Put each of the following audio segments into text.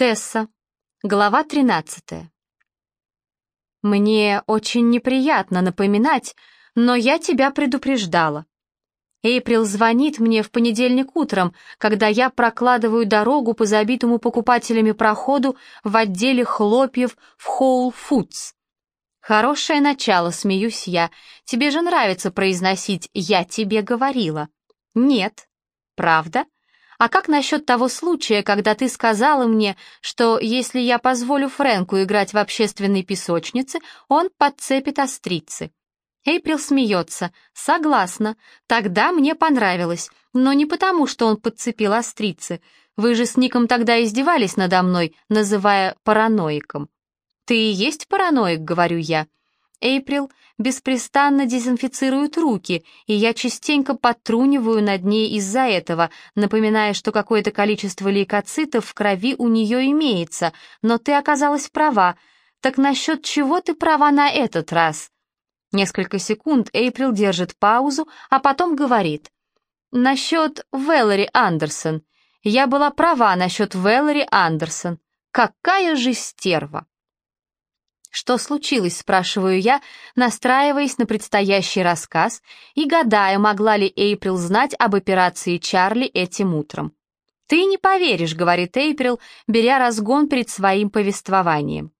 Тесса. Глава 13. Мне очень неприятно напоминать, но я тебя предупреждала. Эйприл звонит мне в понедельник утром, когда я прокладываю дорогу по забитому покупателями проходу в отделе хлопьев в Whole Foods. Хорошее начало, смеюсь я. Тебе же нравится произносить «я тебе говорила». Нет. Правда? А как насчет того случая, когда ты сказала мне, что если я позволю Фрэнку играть в общественной песочнице, он подцепит острицы? Эйприл смеется. Согласна. Тогда мне понравилось. Но не потому, что он подцепил острицы. Вы же с Ником тогда издевались надо мной, называя параноиком. Ты и есть параноик, говорю я. Эйприл беспрестанно дезинфицирует руки, и я частенько подтруниваю над ней из-за этого, напоминая, что какое-то количество лейкоцитов в крови у нее имеется, но ты оказалась права. Так насчет чего ты права на этот раз? Несколько секунд Эйприл держит паузу, а потом говорит. Насчет Вэллори Андерсон. Я была права насчет Вэллори Андерсон. Какая же стерва! «Что случилось?» — спрашиваю я, настраиваясь на предстоящий рассказ и гадая, могла ли Эйприл знать об операции Чарли этим утром. «Ты не поверишь», — говорит Эйприл, беря разгон перед своим повествованием.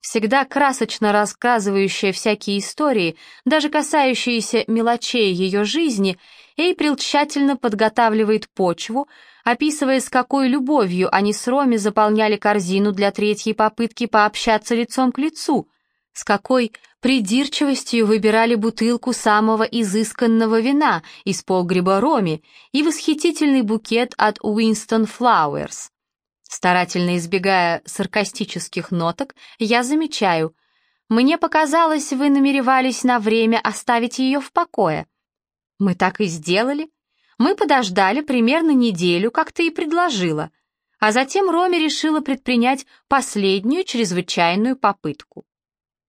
Всегда красочно рассказывающая всякие истории, даже касающиеся мелочей ее жизни, Эйприл тщательно подготавливает почву, описывая, с какой любовью они с Роми заполняли корзину для третьей попытки пообщаться лицом к лицу, с какой придирчивостью выбирали бутылку самого изысканного вина из погреба Роми и восхитительный букет от Winston Flowers. Старательно избегая саркастических ноток, я замечаю, «Мне показалось, вы намеревались на время оставить ее в покое». «Мы так и сделали», мы подождали примерно неделю, как ты и предложила, а затем Роме решила предпринять последнюю чрезвычайную попытку.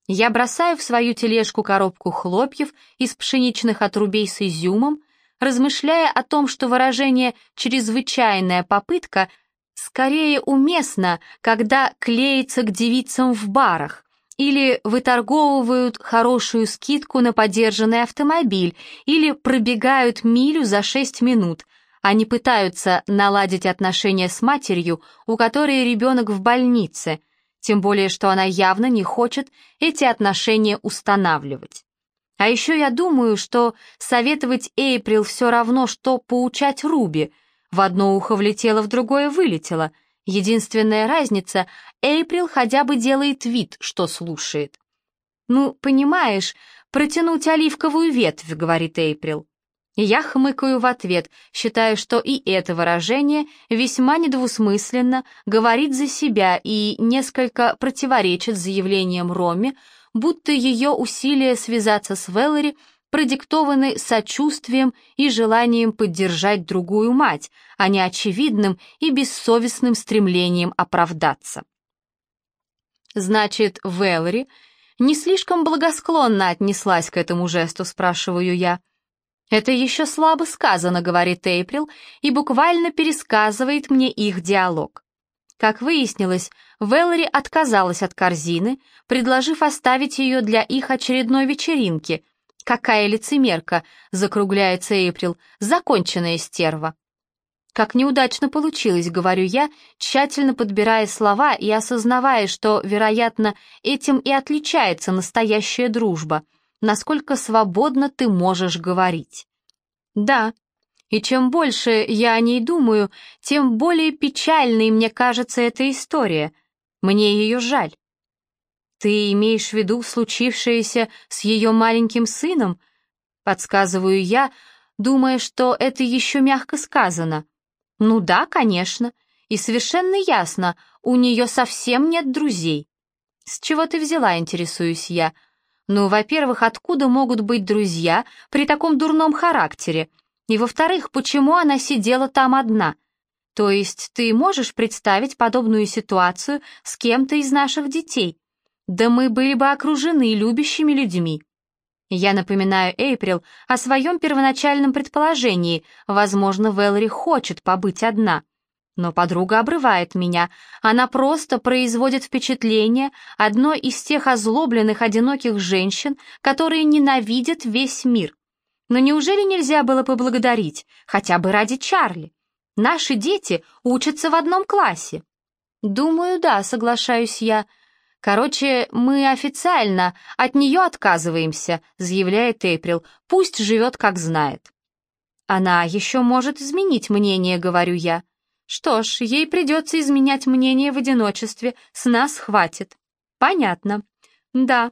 Я бросаю в свою тележку коробку хлопьев из пшеничных отрубей с изюмом, размышляя о том, что выражение «чрезвычайная попытка» скорее уместно, когда клеится к девицам в барах, или выторговывают хорошую скидку на подержанный автомобиль, или пробегают милю за 6 минут. Они пытаются наладить отношения с матерью, у которой ребенок в больнице, тем более что она явно не хочет эти отношения устанавливать. А еще я думаю, что советовать Эйприл все равно, что поучать Руби. В одно ухо влетело, в другое вылетело — Единственная разница — Эйприл хотя бы делает вид, что слушает. «Ну, понимаешь, протянуть оливковую ветвь», — говорит Эйприл. Я хмыкаю в ответ, считая, что и это выражение весьма недвусмысленно, говорит за себя и несколько противоречит заявлениям Роми, будто ее усилия связаться с Веллери продиктованы сочувствием и желанием поддержать другую мать, а не очевидным и бессовестным стремлением оправдаться. Значит, Вэлори не слишком благосклонно отнеслась к этому жесту, спрашиваю я. Это еще слабо сказано, говорит Эйприл, и буквально пересказывает мне их диалог. Как выяснилось, Вэлори отказалась от корзины, предложив оставить ее для их очередной вечеринки, Какая лицемерка, закругляется Эйприл, законченная стерва. Как неудачно получилось, говорю я, тщательно подбирая слова и осознавая, что, вероятно, этим и отличается настоящая дружба, насколько свободно ты можешь говорить. Да, и чем больше я о ней думаю, тем более печальной мне кажется эта история. Мне ее жаль. «Ты имеешь в виду случившееся с ее маленьким сыном?» Подсказываю я, думая, что это еще мягко сказано. «Ну да, конечно. И совершенно ясно, у нее совсем нет друзей». «С чего ты взяла?» — интересуюсь я. «Ну, во-первых, откуда могут быть друзья при таком дурном характере? И, во-вторых, почему она сидела там одна?» То есть ты можешь представить подобную ситуацию с кем-то из наших детей? Да мы были бы окружены любящими людьми. Я напоминаю Эйприл о своем первоначальном предположении, возможно, Вэлори хочет побыть одна. Но подруга обрывает меня. Она просто производит впечатление одной из тех озлобленных одиноких женщин, которые ненавидят весь мир. Но неужели нельзя было поблагодарить, хотя бы ради Чарли? Наши дети учатся в одном классе. Думаю, да, соглашаюсь я. Короче, мы официально от нее отказываемся, заявляет Эйприл. Пусть живет, как знает. Она еще может изменить мнение, говорю я. Что ж, ей придется изменять мнение в одиночестве, с нас хватит. Понятно. Да.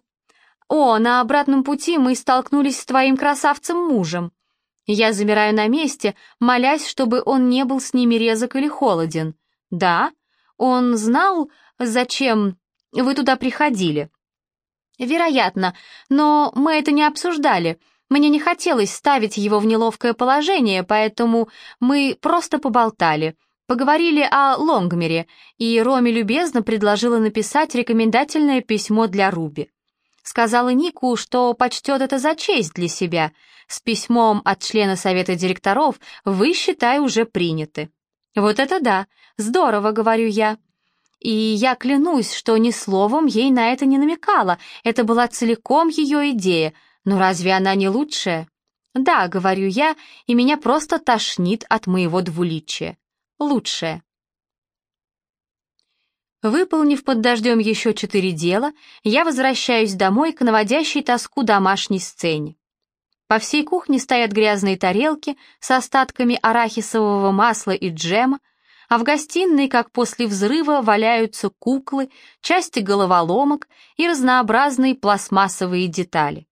О, на обратном пути мы столкнулись с твоим красавцем-мужем. Я замираю на месте, молясь, чтобы он не был с ними резок или холоден. Да, он знал, зачем вы туда приходили. Вероятно, но мы это не обсуждали. Мне не хотелось ставить его в неловкое положение, поэтому мы просто поболтали. Поговорили о Лонгмере, и Роме любезно предложила написать рекомендательное письмо для Руби. Сказала Нику, что почтет это за честь для себя. С письмом от члена совета директоров вы, считай, уже приняты. Вот это да, здорово, говорю я. И я клянусь, что ни словом ей на это не намекала, это была целиком ее идея, но разве она не лучшая? Да, говорю я, и меня просто тошнит от моего двуличия лучшее. Выполнив под дождем еще четыре дела, я возвращаюсь домой к наводящей тоску домашней сцене. По всей кухне стоят грязные тарелки с остатками арахисового масла и джема, а в гостиной, как после взрыва, валяются куклы, части головоломок и разнообразные пластмассовые детали.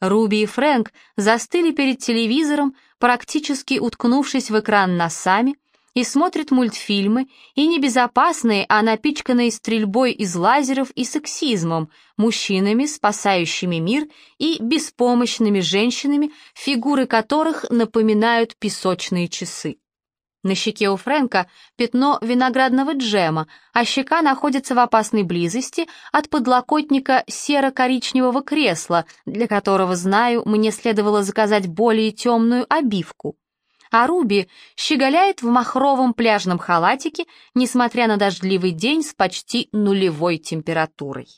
Руби и Фрэнк застыли перед телевизором, практически уткнувшись в экран носами, и смотрит мультфильмы, и небезопасные, а напичканные стрельбой из лазеров и сексизмом, мужчинами, спасающими мир, и беспомощными женщинами, фигуры которых напоминают песочные часы. На щеке у Фрэнка пятно виноградного джема, а щека находится в опасной близости от подлокотника серо-коричневого кресла, для которого, знаю, мне следовало заказать более темную обивку а Руби щеголяет в махровом пляжном халатике, несмотря на дождливый день с почти нулевой температурой.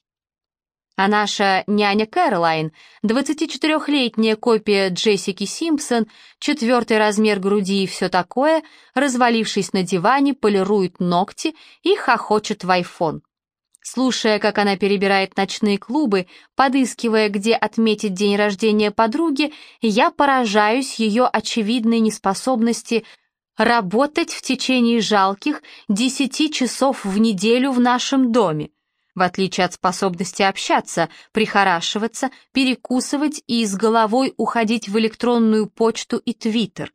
А наша няня Кэролайн, 24-летняя копия Джессики Симпсон, четвертый размер груди и все такое, развалившись на диване, полирует ногти и хохочет в айфон. Слушая, как она перебирает ночные клубы, подыскивая, где отметить день рождения подруги, я поражаюсь ее очевидной неспособности работать в течение жалких десяти часов в неделю в нашем доме, в отличие от способности общаться, прихорашиваться, перекусывать и с головой уходить в электронную почту и твиттер.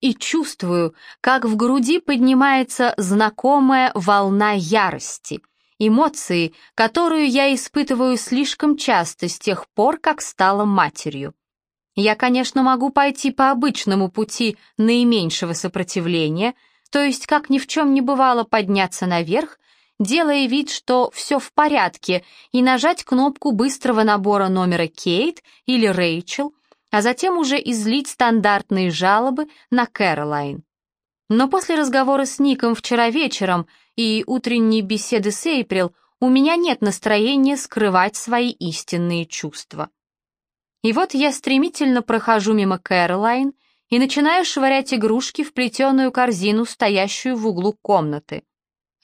И чувствую, как в груди поднимается знакомая волна ярости — эмоции, которую я испытываю слишком часто с тех пор, как стала матерью. Я, конечно, могу пойти по обычному пути наименьшего сопротивления, то есть, как ни в чем не бывало, подняться наверх, делая вид, что все в порядке, и нажать кнопку быстрого набора номера Кейт или Рэйчел, а затем уже излить стандартные жалобы на Кэролайн. Но после разговора с Ником вчера вечером и утренней беседы с Эйприл у меня нет настроения скрывать свои истинные чувства. И вот я стремительно прохожу мимо Кэролайн и начинаю швырять игрушки в плетеную корзину, стоящую в углу комнаты.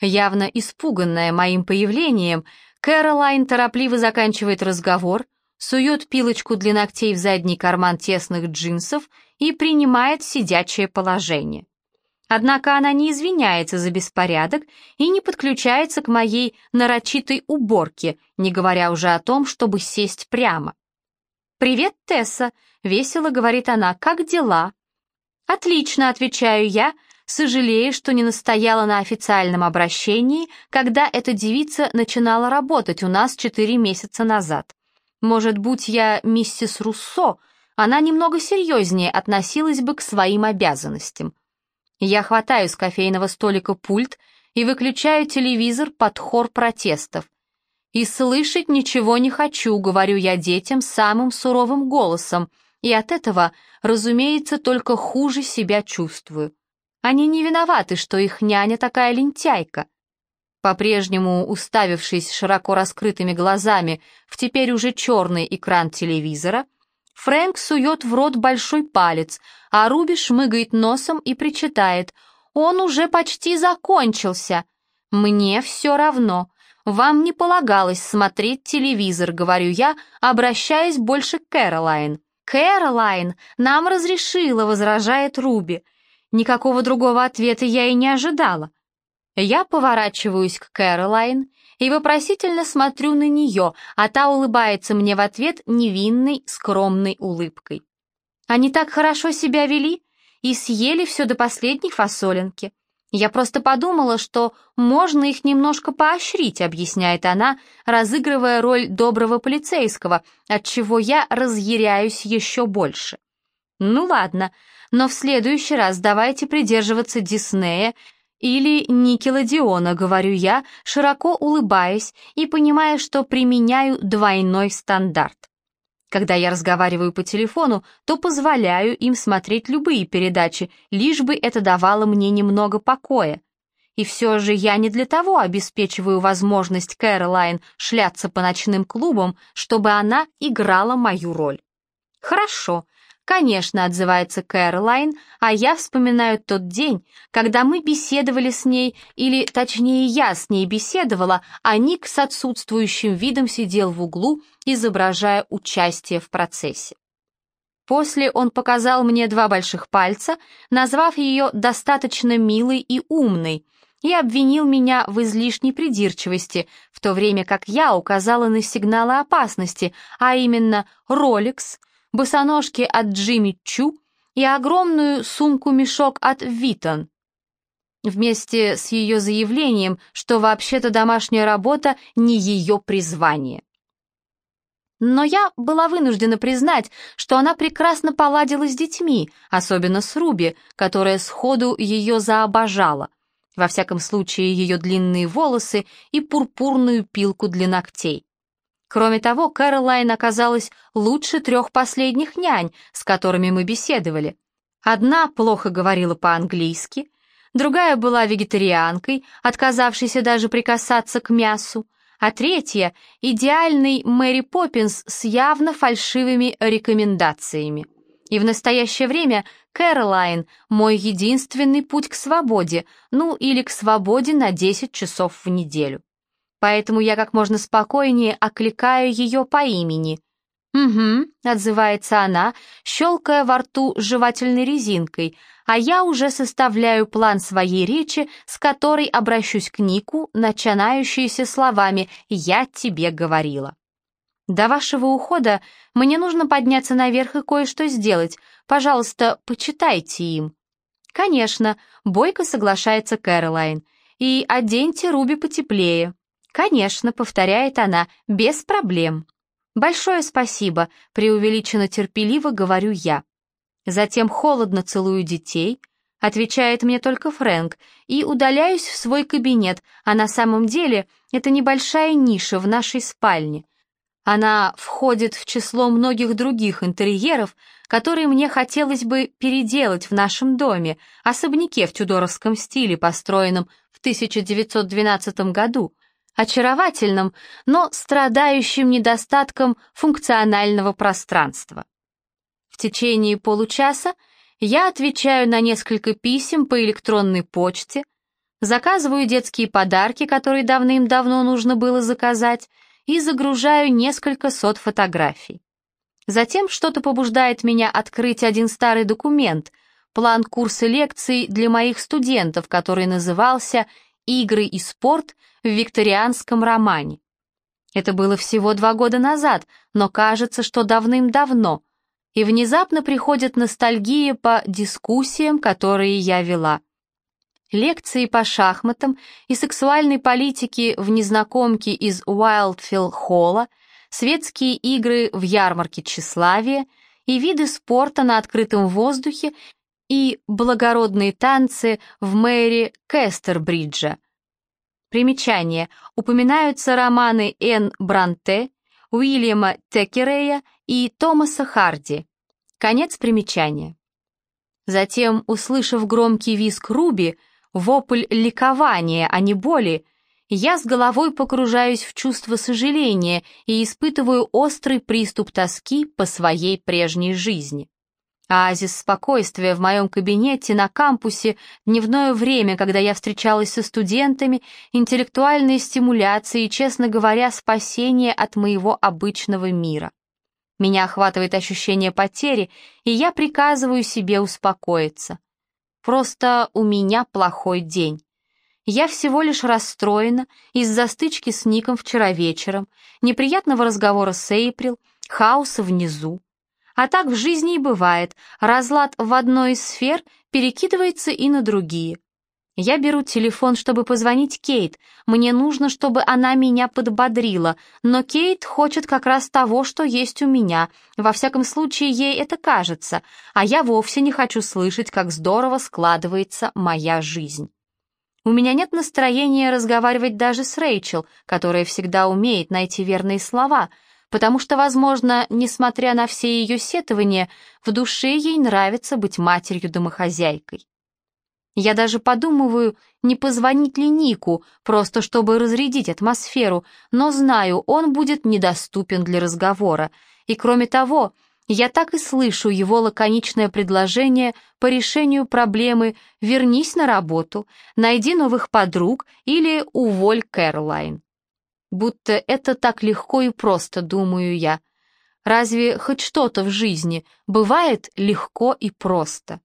Явно испуганная моим появлением, Кэролайн торопливо заканчивает разговор, сует пилочку для ногтей в задний карман тесных джинсов и принимает сидячее положение. Однако она не извиняется за беспорядок и не подключается к моей нарочитой уборке, не говоря уже о том, чтобы сесть прямо. «Привет, Тесса», — весело говорит она, — «как дела?» «Отлично», — отвечаю я, сожалея, что не настояла на официальном обращении, когда эта девица начинала работать у нас четыре месяца назад. Может, будь я миссис Руссо, она немного серьезнее относилась бы к своим обязанностям. Я хватаю с кофейного столика пульт и выключаю телевизор под хор протестов. «И слышать ничего не хочу», — говорю я детям самым суровым голосом, и от этого, разумеется, только хуже себя чувствую. Они не виноваты, что их няня такая лентяйка. По-прежнему уставившись широко раскрытыми глазами в теперь уже черный экран телевизора, Фрэнк сует в рот большой палец, а Руби шмыгает носом и причитает «Он уже почти закончился!» «Мне все равно. Вам не полагалось смотреть телевизор», — говорю я, обращаясь больше к Кэролайн. «Кэролайн, нам разрешила», — возражает Руби. Никакого другого ответа я и не ожидала. Я поворачиваюсь к Кэролайн и вопросительно смотрю на нее, а та улыбается мне в ответ невинной, скромной улыбкой. Они так хорошо себя вели и съели все до последней фасолинки. Я просто подумала, что можно их немножко поощрить, объясняет она, разыгрывая роль доброго полицейского, от чего я разъяряюсь еще больше. Ну ладно, но в следующий раз давайте придерживаться Диснея или Никелодеона, говорю я, широко улыбаясь и понимая, что применяю двойной стандарт. Когда я разговариваю по телефону, то позволяю им смотреть любые передачи, лишь бы это давало мне немного покоя. И все же я не для того обеспечиваю возможность Кэролайн шляться по ночным клубам, чтобы она играла мою роль. Хорошо, конечно, отзывается Кэролайн, а я вспоминаю тот день, когда мы беседовали с ней, или точнее я с ней беседовала, а Ник с отсутствующим видом сидел в углу, изображая участие в процессе. После он показал мне два больших пальца, назвав ее достаточно милой и умной, и обвинил меня в излишней придирчивости, в то время как я указала на сигналы опасности, а именно Rolex, босоножки от Джимми Чу и огромную сумку-мешок от Витон, вместе с ее заявлением, что вообще-то домашняя работа не ее призвание. Но я была вынуждена признать, что она прекрасно поладила с детьми, особенно с Руби, которая сходу ее заобожала. Во всяком случае, ее длинные волосы и пурпурную пилку для ногтей. Кроме того, Кэролайн оказалась лучше трех последних нянь, с которыми мы беседовали. Одна плохо говорила по-английски, другая была вегетарианкой, отказавшейся даже прикасаться к мясу, а третья — идеальный Мэри Поппинс с явно фальшивыми рекомендациями. И в настоящее время Кэролайн — мой единственный путь к свободе, ну или к свободе на 10 часов в неделю. Поэтому я как можно спокойнее окликаю ее по имени. «Угу», — отзывается она, щелкая во рту жевательной резинкой — а я уже составляю план своей речи, с которой обращусь к Нику, начинающейся словами «я тебе говорила». До вашего ухода мне нужно подняться наверх и кое-что сделать. Пожалуйста, почитайте им. Конечно, бойко соглашается Кэролайн. И оденьте Руби потеплее. Конечно, повторяет она, без проблем. Большое спасибо, преувеличенно терпеливо говорю я. Затем холодно целую детей, отвечает мне только Фрэнк, и удаляюсь в свой кабинет, а на самом деле это небольшая ниша в нашей спальне. Она входит в число многих других интерьеров, которые мне хотелось бы переделать в нашем доме, особняке в тюдоровском стиле, построенном в 1912 году, очаровательном, но страдающим недостатком функционального пространства. В течение получаса я отвечаю на несколько писем по электронной почте, заказываю детские подарки, которые давным-давно нужно было заказать, и загружаю несколько сот фотографий. Затем что-то побуждает меня открыть один старый документ, план курса лекций для моих студентов, который назывался «Игры и спорт в викторианском романе». Это было всего два года назад, но кажется, что давным-давно — и внезапно приходит ностальгия по дискуссиям, которые я вела. Лекции по шахматам и сексуальной политике в незнакомке из Уайлдфилл-холла, светские игры в ярмарке тщеславия и виды спорта на открытом воздухе и благородные танцы в мэри Кестербриджа. Примечание. Упоминаются романы Н. Бранте, Уильяма Текерея и Томаса Харди. Конец примечания. Затем, услышав громкий визг Руби, вопль ликования, а не боли, я с головой погружаюсь в чувство сожаления и испытываю острый приступ тоски по своей прежней жизни. Оазис спокойствия в моем кабинете на кампусе, дневное время, когда я встречалась со студентами, интеллектуальные стимуляции и, честно говоря, спасение от моего обычного мира. Меня охватывает ощущение потери, и я приказываю себе успокоиться. Просто у меня плохой день. Я всего лишь расстроена из-за стычки с Ником вчера вечером, неприятного разговора с Эйприл, хаоса внизу. А так в жизни и бывает, разлад в одной из сфер перекидывается и на другие. Я беру телефон, чтобы позвонить Кейт. Мне нужно, чтобы она меня подбодрила, но Кейт хочет как раз того, что есть у меня. Во всяком случае, ей это кажется, а я вовсе не хочу слышать, как здорово складывается моя жизнь. У меня нет настроения разговаривать даже с Рэйчел, которая всегда умеет найти верные слова, потому что, возможно, несмотря на все ее сетования, в душе ей нравится быть матерью-домохозяйкой. Я даже подумываю, не позвонить ли Нику, просто чтобы разрядить атмосферу, но знаю, он будет недоступен для разговора. И кроме того, я так и слышу его лаконичное предложение по решению проблемы «вернись на работу», «найди новых подруг» или «уволь Кэролайн». Будто это так легко и просто, думаю я. Разве хоть что-то в жизни бывает легко и просто?